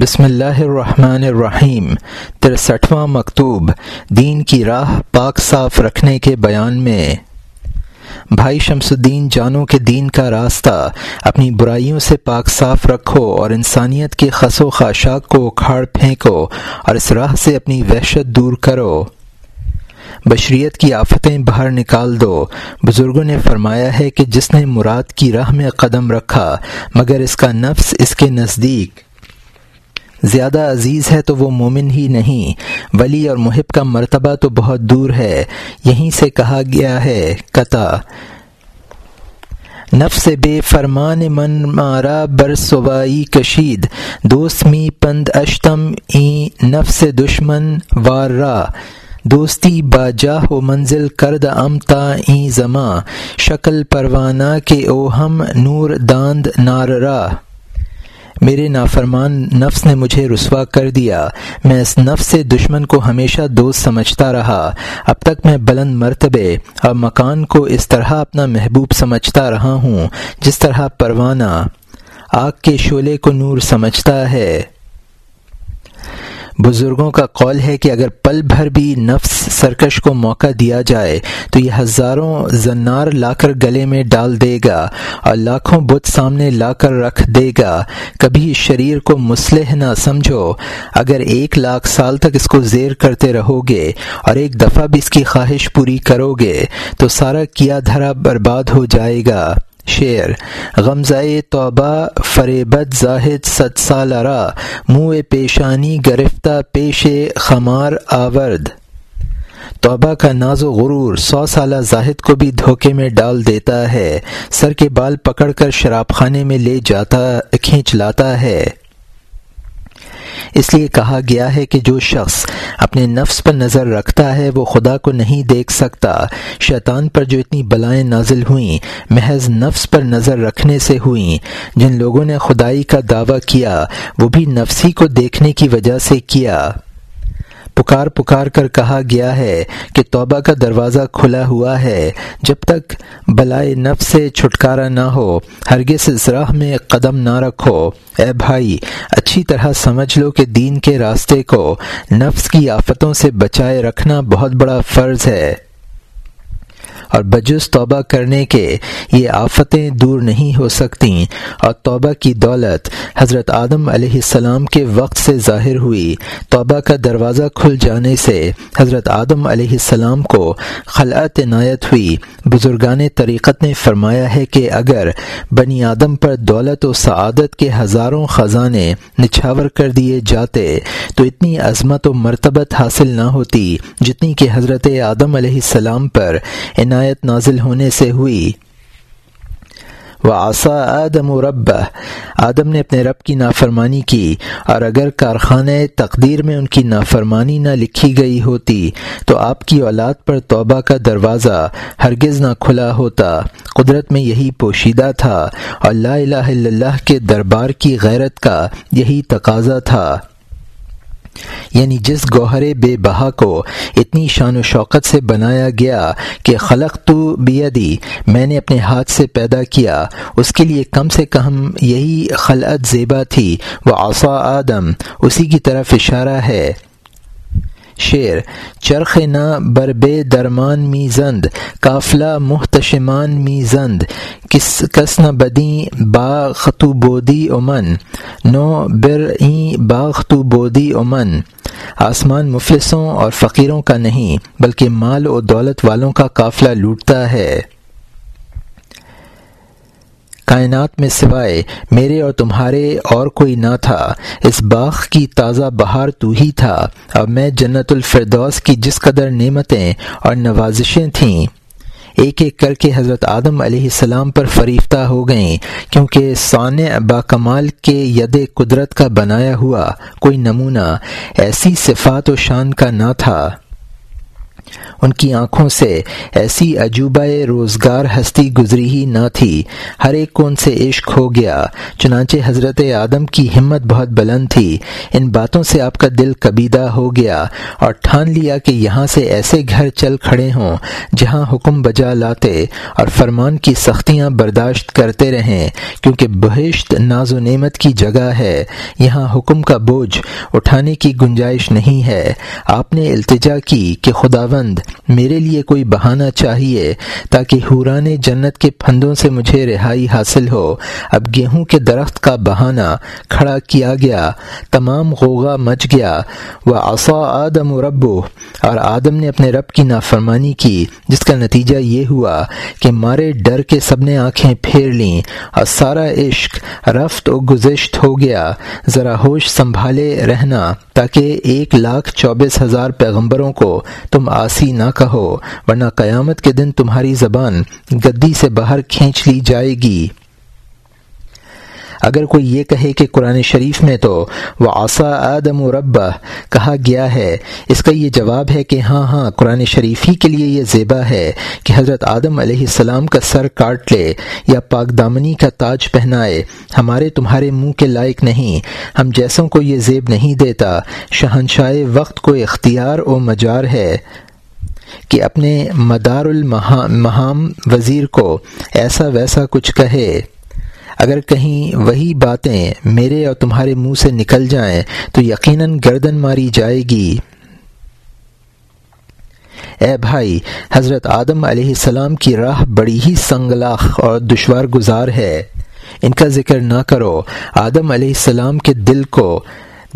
بسم اللہ الرحمن الرحیم۔ ترسٹھواں مکتوب، دین کی راہ پاک صاف رکھنے کے بیان میں۔ بھائی شمس الدین جانو کے دین کا راستہ۔ اپنی برائیوں سے پاک صاف رکھو اور انسانیت کے خس و خاشاک کو اکھاڑ پھینکو اور اس راہ سے اپنی وحشت دور کرو۔ بشریت کی آفتیں باہر نکال دو۔ بزرگوں نے فرمایا ہے کہ جس نے مراد کی راہ میں قدم رکھا، مگر اس کا نفس اس کے نزدیک۔ زیادہ عزیز ہے تو وہ مومن ہی نہیں۔ ولی اور محب کا مرتبہ تو بہت دور ہے۔ یہیں سے کہا گیا ہے، قطع۔ نفس بے فرمان من مارا بر سوائی کشید۔ دوست می پند اشتم ای نفس دشمن وار را دوستی باجاہ و منزل کرد امتا ای زماں شکل پروانہ کے او ہم نور داند نار راہ میرے نافرمان نفس نے مجھے رسوا کر دیا۔ میں اس نفس سے دشمن کو ہمیشہ دوست سمجھتا رہا۔ اب تک میں بلند مرتبے اور مکان کو اس طرح اپنا محبوب سمجھتا رہا ہوں، جس طرح پروانہ آگ کے شعلے کو نور سمجھتا ہے۔ بزرگوں کا قول ہے کہ اگر پل بھر بھی نفس سرکش کو موقع دیا جائے، تو یہ ہزاروں زنار لا کر گلے میں ڈال دے گا اور لاکھوں بت سامنے لا کر رکھ دے گا۔ کبھی شریر کو مسلح نہ سمجھو۔ اگر ایک لاکھ سال تک اس کو زیر کرتے رہو گے اور ایک دفعہ بھی اس کی خواہش پوری کرو گے تو سارا کیا دھرا برباد ہو جائے گا۔ شعر، غمزۂ توبہ فریبت زاہد ست سالارا منہ پیشانی گرفتہ پیش خمار آورد۔ توبہ کا ناز و غرور سو سالہ زاہد کو بھی دھوکے میں ڈال دیتا ہے، سر کے بال پکڑ کر شراب خانے میں لے جاتا، کھینچ لاتا ہے۔ اس لیے کہا گیا ہے کہ جو شخص اپنے نفس پر نظر رکھتا ہے، وہ خدا کو نہیں دیکھ سکتا۔ شیطان پر جو اتنی بلائیں نازل ہوئیں، محض نفس پر نظر رکھنے سے ہوئیں۔ جن لوگوں نے خدائی کا دعویٰ کیا، وہ بھی نفسی کو دیکھنے کی وجہ سے کیا۔ پکار پکار کر کہا گیا ہے کہ توبہ کا دروازہ کھلا ہوا ہے۔ جب تک بلائے نفس سے چھٹکارا نہ ہو، ہرگز اس راہ میں قدم نہ رکھو۔ اے بھائی، اچھی طرح سمجھ لو کہ دین کے راستے کو نفس کی آفتوں سے بچائے رکھنا بہت بڑا فرض ہے۔ اور بجز توبہ کرنے کے یہ آفتیں دور نہیں ہو سکتیں۔ اور توبہ کی دولت حضرت آدم علیہ السلام کے وقت سے ظاہر ہوئی۔ توبہ کا دروازہ کھل جانے سے حضرت آدم علیہ السلام کو خلعت عنایت ہوئی۔ بزرگان طریقت نے فرمایا ہے کہ اگر بنی آدم پر دولت و سعادت کے ہزاروں خزانے نچھاور کر دیے جاتے، تو اتنی عظمت و مرتبت حاصل نہ ہوتی جتنی کہ حضرت آدم علیہ السلام پر۔ عنایت نازل ہونے سے ہوئی۔ وہ آسا آدم و رب آدم نے اپنے رب کی نافرمانی کی، اور اگر کارخانہ تقدیر میں ان کی نافرمانی نہ لکھی گئی ہوتی، تو آپ کی اولاد پر توبہ کا دروازہ ہرگز نہ کھلا ہوتا۔ قدرت میں یہی پوشیدہ تھا، اور لا الہ الا اللہ کے دربار کی غیرت کا یہی تقاضا تھا۔ یعنی جس گوہر بے بہا کو اتنی شان و شوقت سے بنایا گیا کہ خلق تو بیدی، میں نے اپنے ہاتھ سے پیدا کیا، اس کے لیے کم سے کم یہی خلعت زیبا تھی وہ آسا آدم، اسی کی طرف اشارہ ہے۔ شعر چرخ نہ بربے درمان می زند قافلہ محتشمان می زند کس کس نہ بدیں با خطو بودی امن، نو بر این با خطو بودی امن۔ آسمان مفلسوں اور فقیروں کا نہیں، بلکہ مال و دولت والوں کا قافلہ لوٹتا ہے۔ کائنات میں سوائے میرے اور تمہارے اور کوئی نہ تھا۔ اس باغ کی تازہ بہار تو ہی تھا۔ اب میں جنت الفردوس کی جس قدر نعمتیں اور نوازشیں تھیں، ایک ایک کر کے حضرت آدم علیہ السلام پر فریفتہ ہو گئیں، کیونکہ سانع با کمال کے ید قدرت کا بنایا ہوا کوئی نمونہ ایسی صفات و شان کا نہ تھا۔ ان کی آنکھوں سے ایسی عجوبہ روزگار ہستی گزری ہی نہ تھی۔ ہر ایک کو ان سے عشق ہو گیا۔ چنانچہ حضرت آدم کی ہمت بہت بلند تھی۔ ان باتوں سے آپ کا دل کبیدہ ہو گیا اور ٹھان لیا کہ یہاں سے ایسے گھر چل کھڑے ہوں جہاں حکم بجا لاتے اور فرمان کی سختیاں برداشت کرتے رہیں، کیونکہ بہشت ناز و نعمت کی جگہ ہے۔ یہاں حکم کا بوجھ اٹھانے کی گنجائش نہیں ہے۔ آپ نے التجا کی کہ خداوند میرے لیے کوئی بہانہ چاہیے تاکہ حوران جنت کے پھندوں سے مجھے رہائی حاصل ہو۔ اب گیہوں کے درخت کا بہانہ کھڑا کیا گیا، تمام غوغا مچ گیا۔ وہ آسا آدم و ربو اور آدم نے اپنے رب کی نافرمانی کی، جس کا نتیجہ یہ ہوا کہ مارے ڈر کے سب نے آنکھیں پھیر لیں۔ اور سارا عشق رفت و گزشت ہو گیا۔ ذرا ہوش سنبھالے رہنا تاکہ ایک لاکھ چوبیس ہزار پیغمبروں کو تم آسی نہ کہو، ورنہ قیامت کے دن تمہاری زبان گدی سے باہر کھینچ لی جائے گی۔ اگر کوئی یہ کہے کہ قرآن شریف میں تو وہ آسا آدم و ربا کہا گیا ہے۔ اس کا یہ جواب ہے کہ ہاں ہاں قرآن شریف ہی کے لیے یہ زیبا ہے کہ حضرت آدم علیہ السلام کا سر کاٹ لے یا پاک دامنی کا تاج پہنائے۔ ہمارے تمہارے منہ کے لائق نہیں۔ ہم جیسوں کو یہ زیب نہیں دیتا۔ شہنشاہ وقت کو اختیار و مجار ہے۔ کہ اپنے مدار المہام وزیر کو ایسا ویسا کچھ کہے۔ اگر کہیں وہی باتیں میرے اور تمہارے منہ سے نکل جائیں تو یقیناً گردن ماری جائے گی۔ اے بھائی، حضرت آدم علیہ السلام کی راہ بڑی ہی سنگلاخ اور دشوار گزار ہے۔ ان کا ذکر نہ کرو، آدم علیہ السلام کے دل کو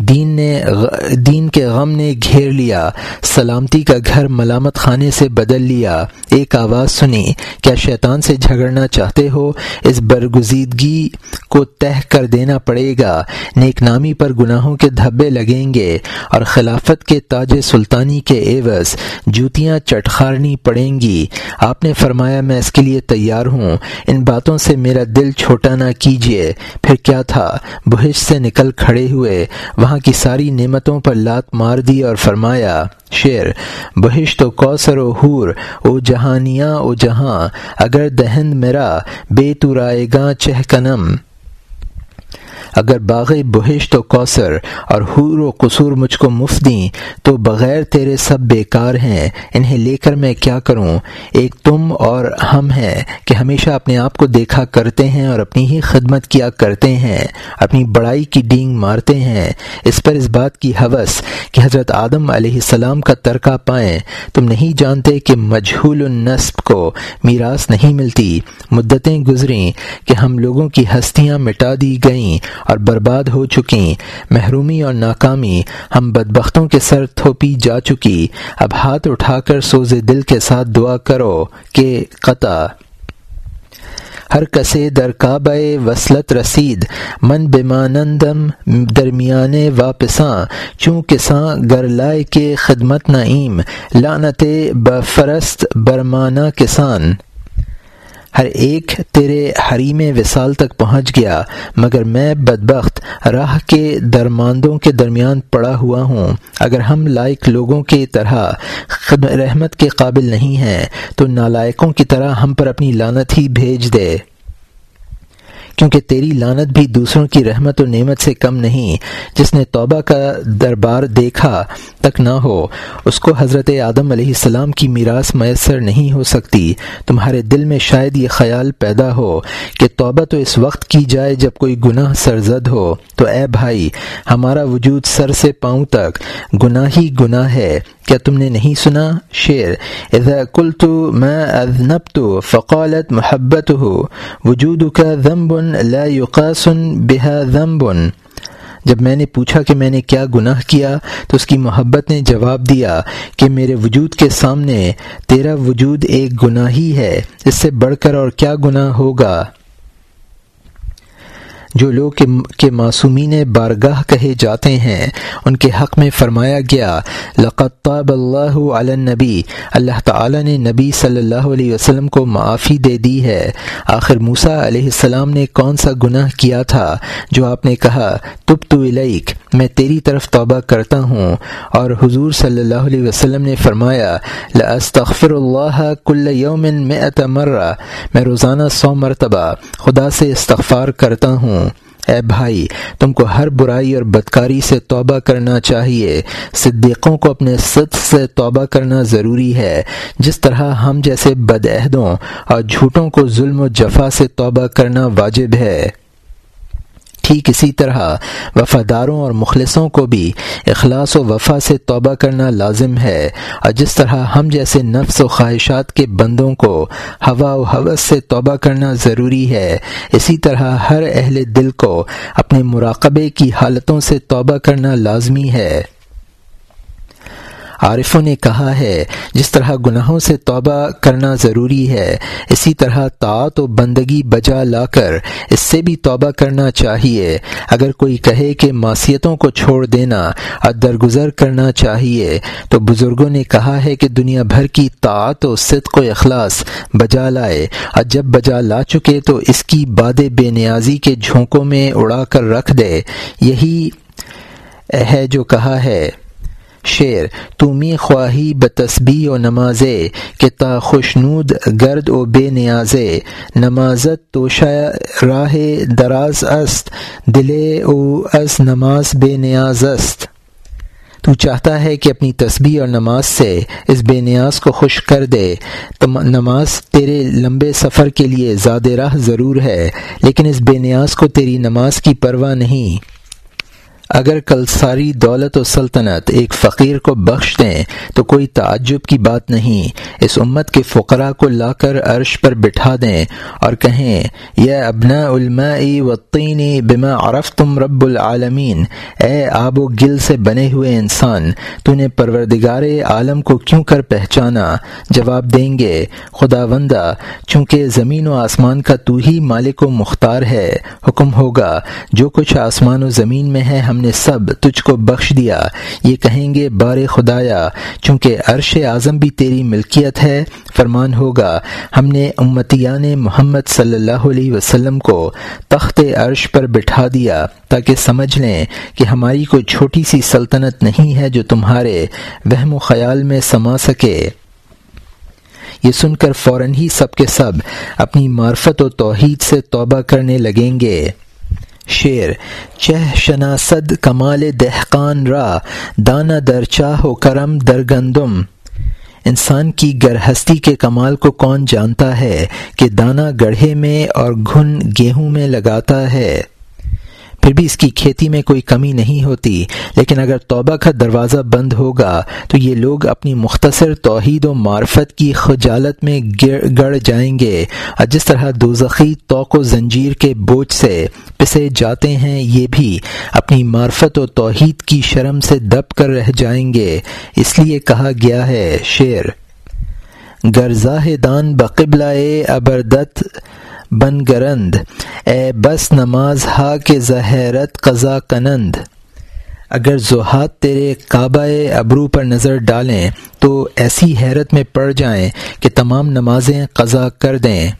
دین نے دین کے غم نے گھیر لیا، سلامتی کا گھر ملامت خانے سے بدل لیا۔ ایک آواز سنی، کیا شیطان سے جھگڑنا چاہتے ہو؟ اس برگزیدگی کو تہ کر دینا پڑے گا۔ نیک نامی پر گناہوں کے دھبے لگیں گے اور خلافت کے تاج سلطانی کے ایوز جوتیاں چٹخارنی پڑیں گی۔ آپ نے فرمایا، میں اس کے لیے تیار ہوں۔ ان باتوں سے میرا دل چھوٹا نہ کیجیے پھر کیا تھا؟ بہش سے نکل کھڑے ہوئے۔ وہاں کی ساری نعمتوں پر لات مار دی اور فرمایا، شیر، بہشت و کوثر و حور، او جہانیاں، او جہاں، اگر دہند میرا، بے تو رائے گا چہ کنم اگر باغ بہشت و کوثر اور حور و قصور مجھ کو مفت دیں، تو بغیر تیرے سب بیکار ہیں۔ انہیں لے کر میں کیا کروں؟ ایک تم اور ہم ہیں کہ ہمیشہ اپنے آپ کو دیکھا کرتے ہیں اور اپنی ہی خدمت کیا کرتے ہیں، اپنی بڑائی کی ڈینگ مارتے ہیں۔ اس پر اس بات کی حوث کہ حضرت آدم علیہ السلام کا ترکہ پائیں۔ تم نہیں جانتے کہ مجہول النصب کو میراث نہیں ملتی۔ مدتیں گزریں کہ ہم لوگوں کی ہستیاں مٹا دی گئیں اور برباد ہو چکی، محرومی اور ناکامی، ہم بدبختوں کے سر تھوپی جا چکی۔ اب ہاتھ اٹھا کر سوز دل کے ساتھ دعا کرو کہ قطع۔ ہر کسے در کعبہ وصلت رسید، من بمانندم درمیان واپساں۔ چوں کساں گر لائے کے خدمت نعیم، لعنت بفرست برمانہ کسان ہر ایک تیرے حریم وصال تک پہنچ گیا، مگر میں بدبخت راہ کے درماندوں کے درمیان پڑا ہوا ہوں۔ اگر ہم لائق لوگوں کی طرح رحمت کے قابل نہیں ہیں، تو نالائقوں کی طرح ہم پر اپنی لانت ہی بھیج دے۔ کیونکہ تیری لانت بھی دوسروں کی رحمت و نعمت سے کم نہیں، جس نے توبہ کا دربار دیکھا تک نہ ہو، اس کو حضرت آدم علیہ السلام کی میراث میسر نہیں ہو سکتی۔ تمہارے دل میں شاید یہ خیال پیدا ہو کہ توبہ تو اس وقت کی جائے جب کوئی گناہ سرزد ہو۔ تو اے بھائی، ہمارا وجود سر سے پاؤں تک گناہ ہی گناہ ہے۔ کیا تم نے نہیں سنا شعر؟ اذا قلت ما اذنبت فقالت محبت ہو وجود کا لا يقاس بها ذنب. جب میں نے پوچھا کہ میں نے کیا گناہ کیا، تو اس کی محبت نے جواب دیا کہ میرے وجود کے سامنے تیرا وجود ایک گناہ ہی ہے، اس سے بڑھ کر اور کیا گناہ ہوگا؟ جو لوگ کے معصومین بارگاہ کہے جاتے ہیں، ان کے حق میں فرمایا گیا طاب اللہ علی نبی اللہ تعالی نے نبی صلی اللہ علیہ وسلم کو معافی دے دی ہے۔ آخر موسا علیہ السلام نے کون سا گناہ کیا تھا؟ جو آپ نے کہا تب تو الیک، میں تیری طرف توبہ کرتا ہوں اور حضور صلی اللہ علیہ وسلم نے فرمایا لاستغفر اللہ کل یوم میں مرہ میں روزانہ سو مرتبہ خدا سے استغفار کرتا ہوں اے بھائی، تم کو ہر برائی اور بدکاری سے توبہ کرنا چاہیے۔ صدیقوں کو اپنے صد سے توبہ کرنا ضروری ہے۔ جس طرح ہم جیسے بدعہدوں اور جھوٹوں کو ظلم و جفا سے توبہ کرنا واجب ہے۔ ٹھیک اسی طرح وفاداروں اور مخلصوں کو بھی اخلاص و وفا سے توبہ کرنا لازم ہے۔ اور جس طرح ہم جیسے نفس و خواہشات کے بندوں کو ہوا و حوث سے توبہ کرنا ضروری ہے، اسی طرح ہر اہل دل کو اپنے مراقبے کی حالتوں سے توبہ کرنا لازمی ہے۔ عارفوں نے کہا ہے، جس طرح گناہوں سے توبہ کرنا ضروری ہے، اسی طرح طاعت و بندگی بجا لا کر اس سے بھی توبہ کرنا چاہیے۔ اگر کوئی کہے کہ معصیتوں کو چھوڑ دینا اور درگزر کرنا چاہیے، تو بزرگوں نے کہا ہے کہ دنیا بھر کی طاعت و صدق و اخلاص بجا لائے۔ اور جب بجا لا چکے تو اس کی باد بے نیازی کے جھونکوں میں اڑا کر رکھ دے۔ یہی ہے جو کہا ہے۔ شعر تمی خواہی بتسبی و نماز کہ تا خوشنود، گرد و بے نیاز نمازت تو راہ دراز است، دل او از نماز بے نیاز است۔ تو چاہتا ہے کہ اپنی تسبیح اور نماز سے اس بے نیاز کو خوش کر دے۔ نماز تیرے لمبے سفر کے لیے زیادہ راہ ضرور ہے، لیکن اس بے نیاز کو تیری نماز کی پرواہ نہیں۔ اگر کل ساری دولت و سلطنت ایک فقیر کو بخش دیں، تو کوئی تعجب کی بات نہیں۔ اس امت کے فقراء کو لا کر عرش پر بٹھا دیں اور کہیں، یا ابنا علماء وطینی بما عرف تم رب العالمین۔ اے آب و گل سے بنے ہوئے انسان، تو نے پروردگار عالم کو کیوں کر پہچانا؟ جواب دیں گے خدا وندہ چونکہ زمین و آسمان کا تو ہی مالک و مختار ہے، حکم ہوگا، جو کچھ آسمان و زمین میں ہے ہم نے سب تجھ کو بخش دیا۔ یہ کہیں گے بار خدایا، چونکہ عرش اعظم بھی تیری ملکیت ہے۔ فرمان ہوگا، ہم نے امتیان محمد صلی اللہ علیہ وسلم کو تخت عرش پر بٹھا دیا تاکہ سمجھ لیں کہ ہماری کوئی چھوٹی سی سلطنت نہیں ہے جو تمہارے وہم و خیال میں سما سکے۔ یہ سن کر فوراً ہی سب کے سب اپنی معرفت و توحید سے توبہ کرنے لگیں گے۔ شعر چہ شناسد کمال دہقان را دانہ در چاہ و کرم در گندم۔ انسان کی گرہستی کے کمال کو کون جانتا ہے کہ دانہ گڑھے میں اور گھن گیہوں میں لگاتا ہے۔ پھر بھی اس کی کھیتی میں کوئی کمی نہیں ہوتی، لیکن اگر توبہ کا دروازہ بند ہوگا تو یہ لوگ اپنی مختصر توحید و معرفت کی خجالت میں گڑ جائیں گے۔ اور جس طرح دوزخی توق و زنجیر کے بوجھ سے پسے جاتے ہیں، یہ بھی اپنی معرفت و توحید کی شرم سے دب کر رہ جائیں گے۔ اس لیے کہا گیا ہے شعر، گرزاہ دان بقبلائے ابردت بن گرند اے بس نماز ہا کے ظہیرت قضا کنند۔ اگر زہات تیرے کعبہ ابرو پر نظر ڈالیں، تو ایسی حیرت میں پڑ جائیں کہ تمام نمازیں قضا کر دیں۔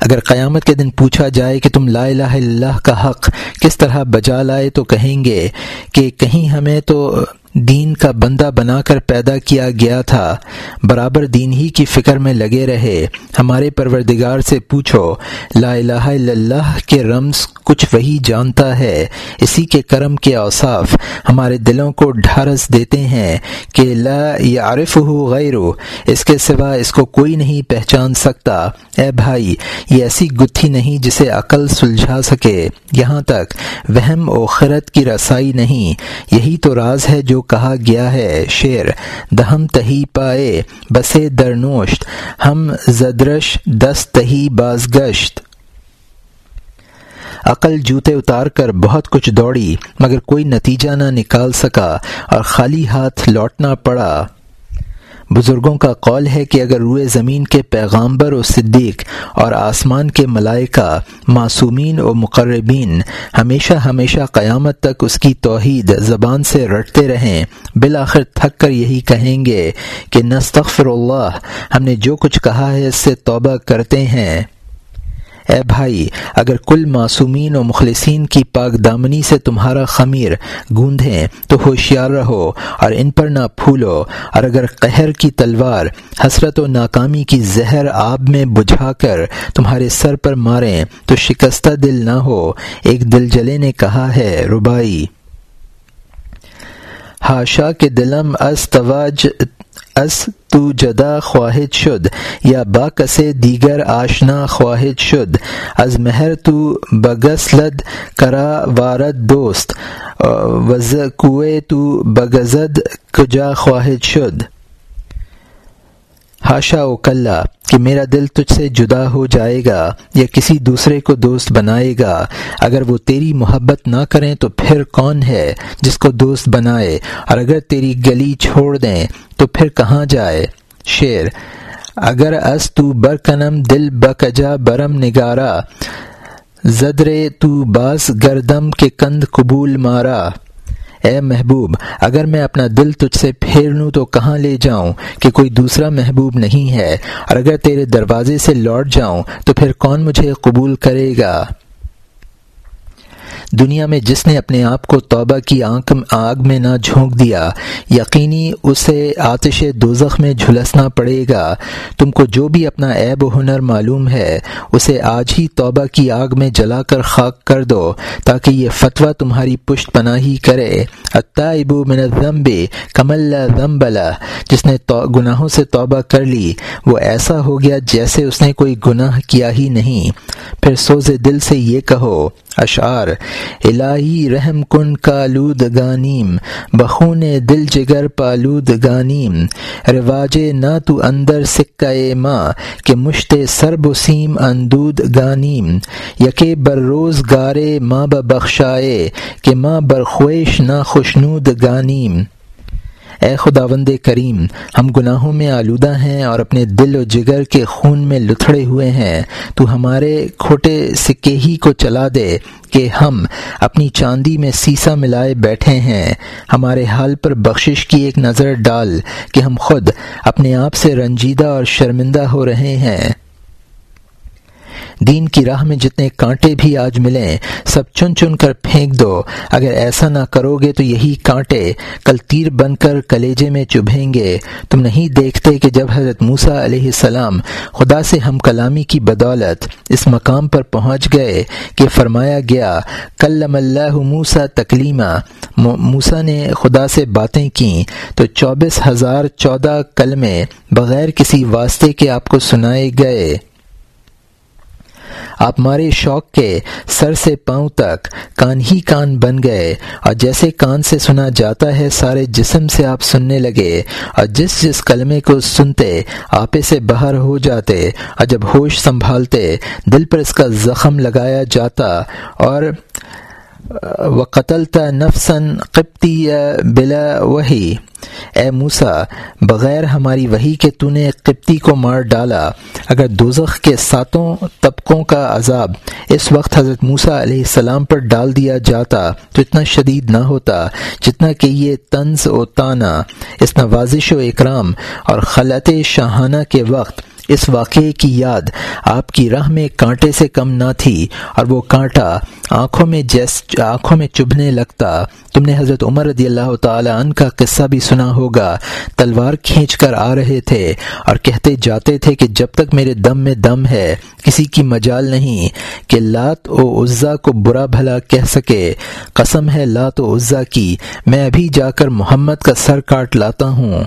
اگر قیامت کے دن پوچھا جائے کہ تم لا الہ الا اللہ کا حق کس طرح بجا لائے تو کہیں گے کہ کہیں ہمیں تو دین کا بندہ بنا کر پیدا کیا گیا تھا، برابر دین ہی کی فکر میں لگے رہے۔ ہمارے پروردگار سے پوچھو، لا الہ الا اللہ کے رمز کچھ وہی جانتا ہے۔ اسی کے کرم کے اوصاف ہمارے دلوں کو ڈھارس دیتے ہیں کہ لا یعرف ہو غیر اس کے سوا اس کو کوئی نہیں پہچان سکتا۔ اے بھائی، یہ ایسی گتھی نہیں جسے عقل سلجھا سکے۔ یہاں تک، وہم و خرت کی رسائی نہیں۔ یہی تو راز ہے جو کہا گیا ہے۔ شعر، دہم تہی پائے، بسے درنوشت ہم زدرش دس تہی بازگشت۔ عقل جوتے اتار کر بہت کچھ دوڑی، مگر کوئی نتیجہ نہ نکال سکا اور خالی ہاتھ لوٹنا پڑا۔ بزرگوں کا قول ہے کہ اگر روئے زمین کے پیغامبر و صدیق اور آسمان کے ملائکہ، معصومین و مقربین، ہمیشہ ہمیشہ قیامت تک اس کی توحید زبان سے رٹتے رہیں، بالآخر تھک کر یہی کہیں گے کہ نستغفر اللہ، ہم نے جو کچھ کہا ہے اس سے توبہ کرتے ہیں۔ اے بھائی، اگر کل معصومین و مخلصین کی پاک دامنی سے تمہارا خمیر گوندھیں تو ہوشیار رہو اور ان پر نہ پھولو اور اگر قہر کی تلوار حسرت و ناکامی کی زہر آب میں بجھا کر تمہارے سر پر ماریں تو شکستہ دل نہ ہو۔ ایک دل جلے نے کہا ہے، ربائی۔ ہاشا کے دلم از تواج از تو جدا خواہد شد، یا با دیگر آشنا خواہد شد؟ از مہر تو بگسلد کرا وارد دوست، وز کوئے تو بگزد کجا خواہد شد؟ ہاشا و کلّہ کہ میرا دل تجھ سے جدا ہو جائے گا یا کسی دوسرے کو دوست بنائے گا، اگر وہ تیری محبت نہ کریں تو پھر کون ہے جس کو دوست بنائے؟ اور اگر تیری گلی چھوڑ دیں تو پھر کہاں جائے؟ شعر، اگر اس تو برکنم دل بکجا برم نگارا، زدرے تو باز گردم کے کند قبول مارا۔ اے محبوب، اگر میں اپنا دل تجھ سے پھیر لوں تو کہاں لے جاؤں کہ کوئی دوسرا محبوب نہیں ہے؟ اور اگر تیرے دروازے سے لوٹ جاؤں تو پھر کون مجھے قبول کرے گا؟ دنیا میں جس نے اپنے آپ کو توبہ کی آنکھ آگ میں نہ جھونک دیا، یقینی اسے آتش دوزخ میں جھلسنا پڑے گا۔ تم کو جو بھی اپنا عیب و ہنر معلوم ہے، اسے آج ہی توبہ کی آگ میں جلا کر خاک کر دو، تاکہ یہ فتویٰ تمہاری پشت پناہی کرے۔ ابو من الذنب کمل ذنبلا جس نے گناہوں سے توبہ کر لی، وہ ایسا ہو گیا جیسے اس نے کوئی گناہ کیا ہی نہیں۔ پھر سوز دل سے یہ کہو، اشعار الہی رحم کن کالود گانیم، بخون دل جگر پالود گانیم۔ رواج نہ تو اندر سکہ ماں کہ مشت سرب و سیم اندود گانیم۔ یکے بر روز گارے ماں بخشائے کہ ماں برخویش نہ خوشنود گانیم۔ اے خدا وند کریم، ہم گناہوں میں آلودہ ہیں اور اپنے دل و جگر کے خون میں لتھڑے ہوئے ہیں۔ تو ہمارے کھوٹے سکے ہی کو چلا دے کہ ہم اپنی چاندی میں سیسا ملائے بیٹھے ہیں۔ ہمارے حال پر بخشش کی ایک نظر ڈال کہ ہم خود اپنے آپ سے رنجیدہ اور شرمندہ ہو رہے ہیں۔ دین کی راہ میں جتنے کانٹے بھی آج ملیں سب چن چن کر پھینک دو۔ اگر ایسا نہ کرو گے تو یہی کانٹے کل تیر بن کر کلیجے میں چبھیں گے۔ تم نہیں دیکھتے کہ جب حضرت موسا علیہ السلام خدا سے ہم کلامی کی بدولت اس مقام پر پہنچ گئے کہ فرمایا گیا، کلم اللہ موسا تکلیمہ موسا نے خدا سے باتیں کیں تو چوبیس ہزار چودہ کلمے بغیر کسی واسطے کے آپ کو سنائے گئے۔ آپ مارے شوق کے سر سے پاؤں تک کان ہی کان بن گئے اور جیسے کان سے سنا جاتا ہے سارے جسم سے آپ سننے لگے اور جس جس کلمے کو سنتے آپے سے باہر ہو جاتے اور جب ہوش سنبھالتے دل پر اس کا زخم لگایا جاتا اور و قتل نفسن قبطی بلا وہی اے موسا بغیر ہماری وہی کے تو نے قبطی کو مار ڈالا۔ اگر دوزخ کے ساتوں طبقوں کا عذاب اس وقت حضرت موسا علیہ السلام پر ڈال دیا جاتا، تو اتنا شدید نہ ہوتا جتنا کہ یہ طنز و تانا، اس نوازش و اکرام اور خلط شاہانہ کے وقت اس واقعے کی یاد آپ کی راہ میں کانٹے سے کم نہ تھی اور وہ کانٹا آنکھوں میں جیس آنکھوں میں چبھنے لگتا۔ تم نے حضرت عمر رضی اللہ تعالی عنہ کا قصہ بھی سنا ہوگا۔ تلوار کھینچ کر آ رہے تھے اور کہتے جاتے تھے کہ جب تک میرے دم میں دم ہے، کسی کی مجال نہیں کہ لات و عزا کو برا بھلا کہہ سکے۔ قسم ہے لات و عزا کی، میں ابھی جا کر محمد کا سر کاٹ لاتا ہوں۔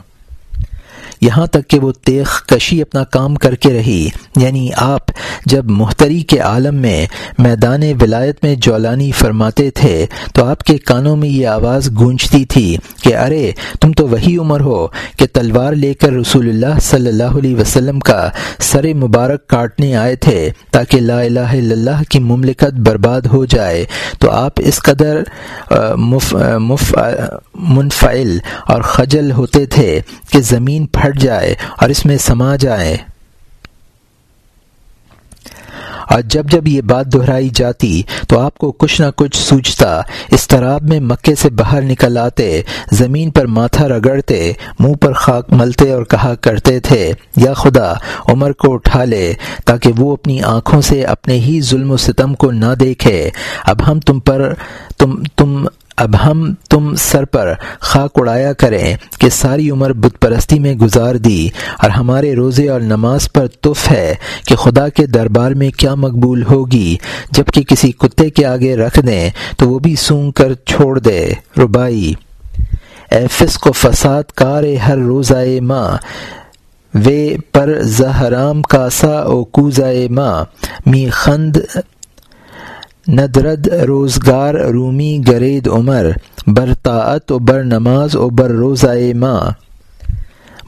یہاں تک کہ وہ تیغ کشی اپنا کام کر کے رہی۔ یعنی آپ جب محتری کے عالم میں میدان ولایت میں جولانی فرماتے تھے، تو آپ کے کانوں میں یہ آواز گونجتی تھی کہ ارے، تم تو وہی عمر ہو کہ تلوار لے کر رسول اللہ صلی اللہ علیہ وسلم کا سر مبارک کاٹنے آئے تھے تاکہ لا الہ الا اللہ کی مملکت برباد ہو جائے۔ تو آپ اس قدر مف مف منفعل اور خجل ہوتے تھے کہ زمین پھٹ جائے اور اس میں سما جائے۔ اور جب جب یہ بات دہرائی جاتی تو آپ کو کچھ نہ کچھ سوچتا، اس طرح میں مکے سے باہر نکل آتے، زمین پر ماتھا رگڑتے، منہ پر خاک ملتے اور کہا کرتے تھے، یا خدا، عمر کو اٹھا لے تاکہ وہ اپنی آنکھوں سے اپنے ہی ظلم و ستم کو نہ دیکھے۔ اب ہم تم پر تم تم، اب ہم تم سر پر خاک اڑایا کریں کہ ساری عمر بت پرستی میں گزار دی اور ہمارے روزے اور نماز پر تف ہے کہ خدا کے دربار میں کیا مقبول ہوگی جبکہ کسی کتے کے آگے رکھ دیں تو وہ بھی سونگ کر چھوڑ دے۔ ربائی اے فسق و فساد کار ہر روزائے ماں، وے پر زہرام کاسا او کوزائے ماں۔ می خند ندرد روزگار رومی گرید عمر، بر طاعت و بر نماز و بر روزائے ماں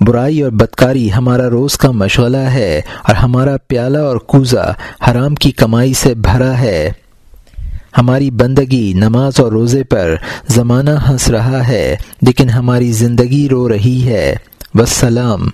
برائی اور بدکاری ہمارا روز کا مشغلہ ہے اور ہمارا پیالہ اور کوزہ حرام کی کمائی سے بھرا ہے۔ ہماری بندگی نماز اور روزے پر زمانہ ہنس رہا ہے، لیکن ہماری زندگی رو رہی ہے۔ وسلام